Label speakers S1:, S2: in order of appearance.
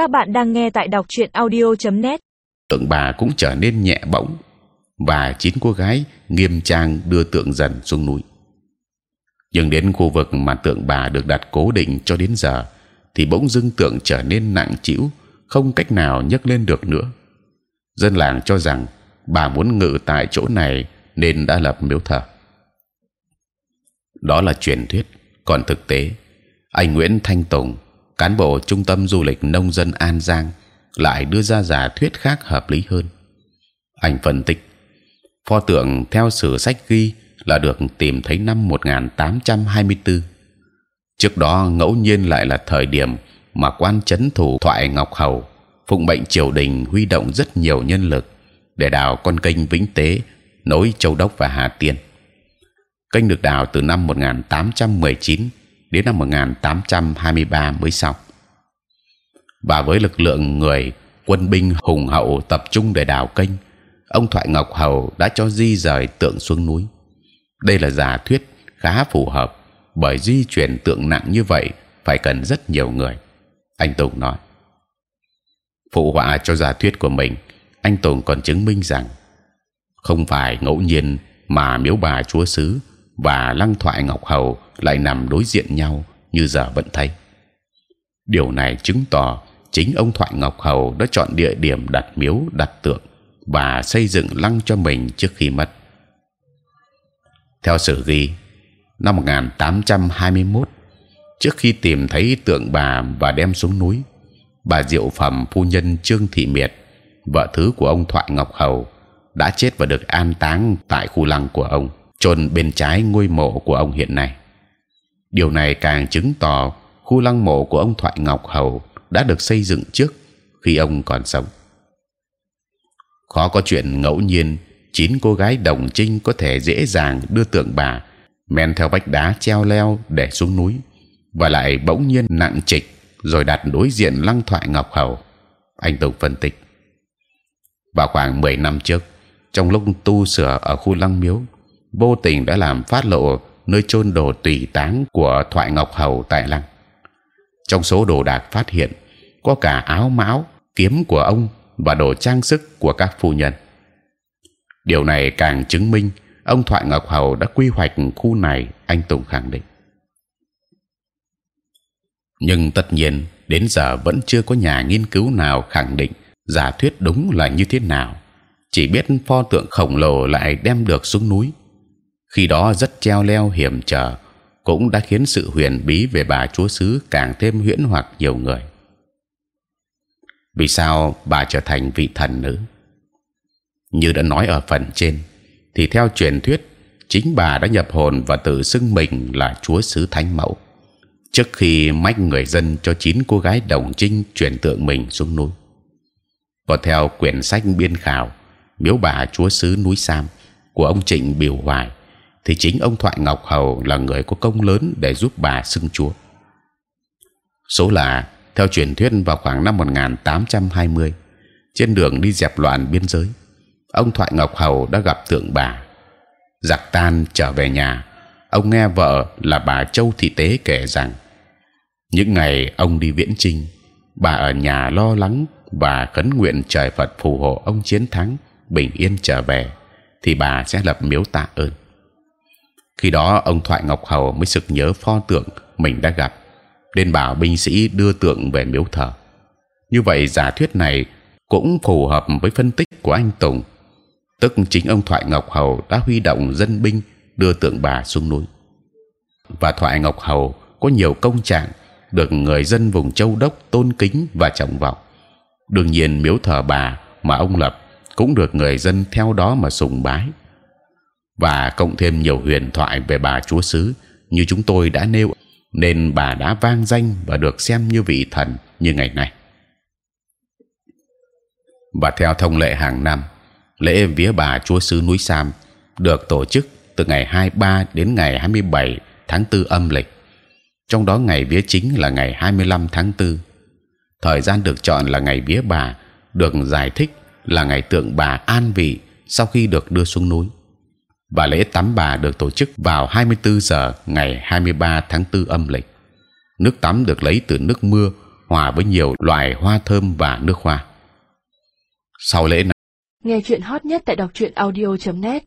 S1: Các bạn đang nghe tại đọc truyện audio.net.
S2: Tượng bà cũng trở nên nhẹ bỗng và chín cô gái nghiêm trang đưa tượng dần xuống núi. Nhưng đến khu vực mà tượng bà được đặt cố định cho đến giờ, thì bỗng dưng tượng trở nên nặng trĩu, không cách nào nhấc lên được nữa. Dân làng cho rằng bà muốn ngự tại chỗ này nên đã lập miếu thờ. Đó là truyền thuyết, còn thực tế, anh Nguyễn Thanh Tùng, cán bộ trung tâm du lịch nông dân An Giang, lại đưa ra giả thuyết khác hợp lý hơn. Anh phân tích, pho tượng theo sử sách ghi là được tìm thấy năm 1824. Trước đó ngẫu nhiên lại là thời điểm mà quan chấn thủ thoại Ngọc Hầu phụng mệnh triều đình huy động rất nhiều nhân lực để đào con kênh Vĩnh Tế nối Châu Đốc và Hà Tiên. Kênh được đào từ năm 1819 đến năm 1823 mới xong. Và với lực lượng người quân binh hùng hậu tập trung để đào kênh, ông Thoại Ngọc Hầu đã cho di rời tượng xuống núi. Đây là giả thuyết khá phù hợp bởi di chuyển tượng nặng như vậy phải cần rất nhiều người. Anh Tùng nói. Phụ họa cho giả thuyết của mình, anh Tùng còn chứng minh rằng không phải ngẫu nhiên mà miếu bà chúa xứ và lăng thoại ngọc hầu lại nằm đối diện nhau như giờ vẫn thấy. Điều này chứng tỏ chính ông thoại ngọc hầu đã chọn địa điểm đặt miếu đặt tượng và xây dựng lăng cho mình trước khi mất. Theo sử ghi, năm 1821, trước khi tìm thấy tượng bà và đem xuống núi, bà diệu phẩm phu nhân trương thị miệt, vợ thứ của ông thoại ngọc hầu, đã chết và được an táng tại khu lăng của ông, chôn bên trái ngôi mộ của ông hiện nay. Điều này càng chứng tỏ khu lăng mộ của ông thoại ngọc hầu đã được xây dựng trước khi ông còn sống. Khó có chuyện ngẫu nhiên chín cô gái đồng trinh có thể dễ dàng đưa tượng bà men theo vách đá treo leo để xuống núi và lại bỗng nhiên nặng trịch rồi đặt đối diện lăng thoại ngọc hầu. Anh Tùng phân tích. Vào khoảng 10 năm trước, trong lúc tu sửa ở khu lăng miếu, vô tình đã làm phát lộ nơi chôn đồ tùy táng của thoại ngọc hầu tại lăng. Trong số đồ đạc phát hiện có cả áo mão, kiếm của ông và đồ trang sức của các phu nhân. Điều này càng chứng minh ông thoại ngọc hầu đã quy hoạch khu này. Anh Tùng khẳng định. Nhưng tất nhiên đến giờ vẫn chưa có nhà nghiên cứu nào khẳng định giả thuyết đúng là như thế nào. Chỉ biết pho tượng khổng lồ lại đem được xuống núi. Khi đó rất treo leo hiểm trở, cũng đã khiến sự huyền bí về bà chúa xứ càng thêm huyễn hoặc nhiều người. Vì sao bà trở thành vị thần nữ? Như đã nói ở phần trên, thì theo truyền thuyết chính bà đã nhập hồn và tự xưng mình là chúa xứ thánh mẫu trước khi mách người dân cho chín cô gái đồng trinh chuyển tượng mình xuống núi. Còn theo quyển sách biên khảo miếu bà chúa xứ núi Sam của ông Trịnh Biểu Hoài, thì chính ông Thoại Ngọc Hầu là người có công lớn để giúp bà xưng chúa. Số là theo truyền thuyết vào khoảng năm 1820 trên đường đi dẹp loạn biên giới, ông Thoại Ngọc Hầu đã gặp tượng bà. Giặc tan trở về nhà, ông nghe vợ là bà Châu Thị Tế kể rằng những ngày ông đi viễn chinh, bà ở nhà lo lắng và khấn nguyện trời Phật phù hộ ông chiến thắng bình yên trở về, thì bà sẽ lập miếu tạ ơn. Khi đó ông Thoại Ngọc Hầu mới sực nhớ pho tượng mình đã gặp, nên bảo binh sĩ đưa tượng về miếu thờ. Như vậy giả thuyết này cũng phù hợp với phân tích của anh Tùng, tức chính ông Thoại Ngọc Hầu đã huy động dân binh đưa tượng bà xuống núi. Và Thoại Ngọc Hầu có nhiều công trạng được người dân vùng Châu Đốc tôn kính và trọng vọng. đương nhiên miếu thờ bà mà ông lập cũng được người dân theo đó mà sùng bái và cộng thêm nhiều huyền thoại về bà chúa xứ như chúng tôi đã nêu, nên bà đã vang danh và được xem như vị thần như ngày nay. Và theo thông lệ hàng năm, lễ vía bà chúa xứ núi Sam được tổ chức từ ngày 23 đến ngày 27 tháng 4 âm lịch. Trong đó ngày vía chính là ngày 25 tháng 4 thời gian được chọn là ngày vía bà, được giải thích là ngày tượng bà an vị sau khi được đưa xuống núi và lễ tắm bà được tổ chức vào 24 giờ ngày 23 tháng 4 âm lịch. Nước tắm được lấy từ nước mưa hòa với nhiều loại hoa thơm và nước hoa. Sau lễ này,
S1: Nghe chuyện hot nhất tại đọc truyện audio.net